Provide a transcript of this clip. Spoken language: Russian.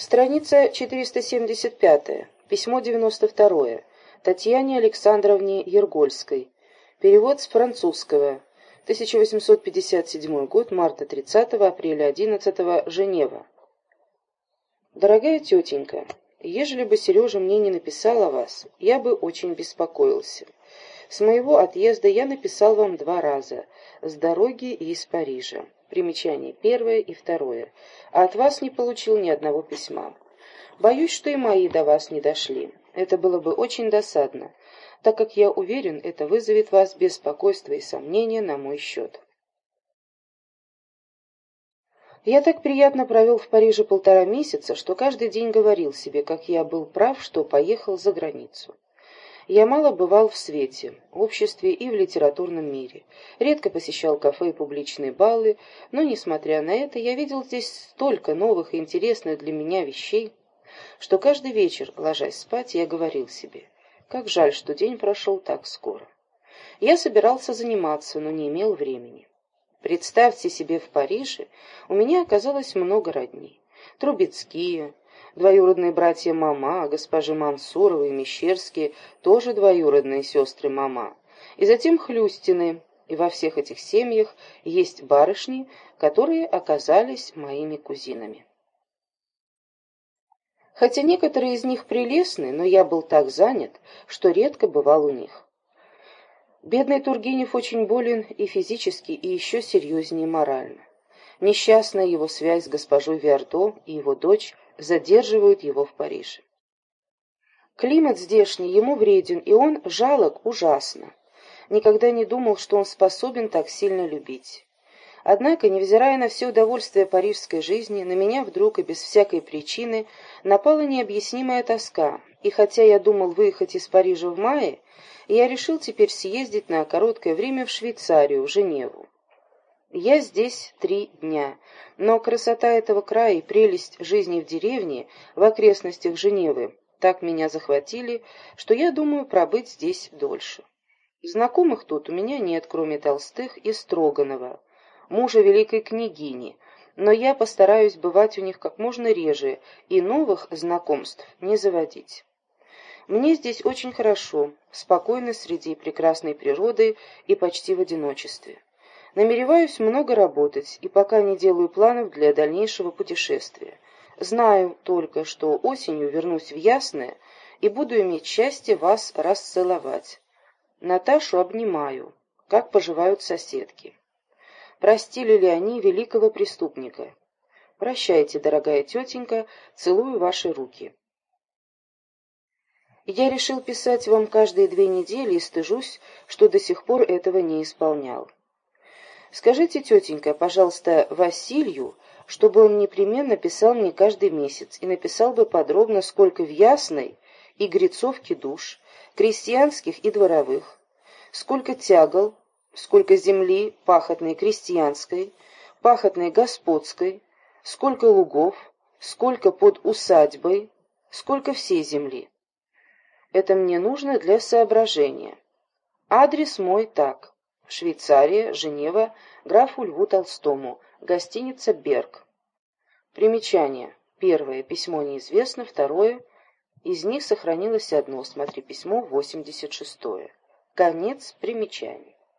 Страница 475. Письмо 92. Татьяне Александровне Ергольской. Перевод с французского. 1857 год, марта 30, апреля 11, Женева. Дорогая тетенька, ежели бы Сережа мне не написал о вас, я бы очень беспокоился. С моего отъезда я написал вам два раза, с дороги и из Парижа. Примечание первое и второе. А от вас не получил ни одного письма. Боюсь, что и мои до вас не дошли. Это было бы очень досадно так как я уверен, это вызовет вас беспокойство и сомнения на мой счет. Я так приятно провел в Париже полтора месяца, что каждый день говорил себе, как я был прав, что поехал за границу. Я мало бывал в свете, в обществе и в литературном мире. Редко посещал кафе и публичные балы, но, несмотря на это, я видел здесь столько новых и интересных для меня вещей, что каждый вечер, ложась спать, я говорил себе, как жаль, что день прошел так скоро. Я собирался заниматься, но не имел времени. Представьте себе, в Париже у меня оказалось много родней. Трубецкие, двоюродные братья Мама, госпожи Мансуровы и Мещерские, тоже двоюродные сестры Мама. И затем Хлюстины, и во всех этих семьях есть барышни, которые оказались моими кузинами. Хотя некоторые из них прелестны, но я был так занят, что редко бывал у них. Бедный Тургенев очень болен и физически, и еще серьезнее морально. Несчастная его связь с госпожой Виардо и его дочь задерживают его в Париже. Климат здешний ему вреден, и он жалок ужасно. Никогда не думал, что он способен так сильно любить. Однако, невзирая на все удовольствие парижской жизни, на меня вдруг и без всякой причины напала необъяснимая тоска, и хотя я думал выехать из Парижа в мае, я решил теперь съездить на короткое время в Швейцарию, Женеву. Я здесь три дня, но красота этого края и прелесть жизни в деревне, в окрестностях Женевы, так меня захватили, что я думаю пробыть здесь дольше. Знакомых тут у меня нет, кроме Толстых и Строганова мужа великой княгини, но я постараюсь бывать у них как можно реже и новых знакомств не заводить. Мне здесь очень хорошо, спокойно среди прекрасной природы и почти в одиночестве. Намереваюсь много работать и пока не делаю планов для дальнейшего путешествия. Знаю только, что осенью вернусь в Ясное и буду иметь счастье вас расцеловать. Наташу обнимаю. Как поживают соседки? простили ли они великого преступника. Прощайте, дорогая тетенька, целую ваши руки. Я решил писать вам каждые две недели и стыжусь, что до сих пор этого не исполнял. Скажите, тетенька, пожалуйста, Василию, чтобы он непременно писал мне каждый месяц и написал бы подробно, сколько в Ясной и Грицовке душ, крестьянских и дворовых, сколько тягал, сколько земли пахотной крестьянской, пахотной господской, сколько лугов, сколько под усадьбой, сколько всей земли. Это мне нужно для соображения. Адрес мой так. Швейцария, Женева, графу Льву Толстому, гостиница «Берг». Примечание. Первое. Письмо неизвестно. Второе. Из них сохранилось одно. Смотри письмо 86. Конец примечаний.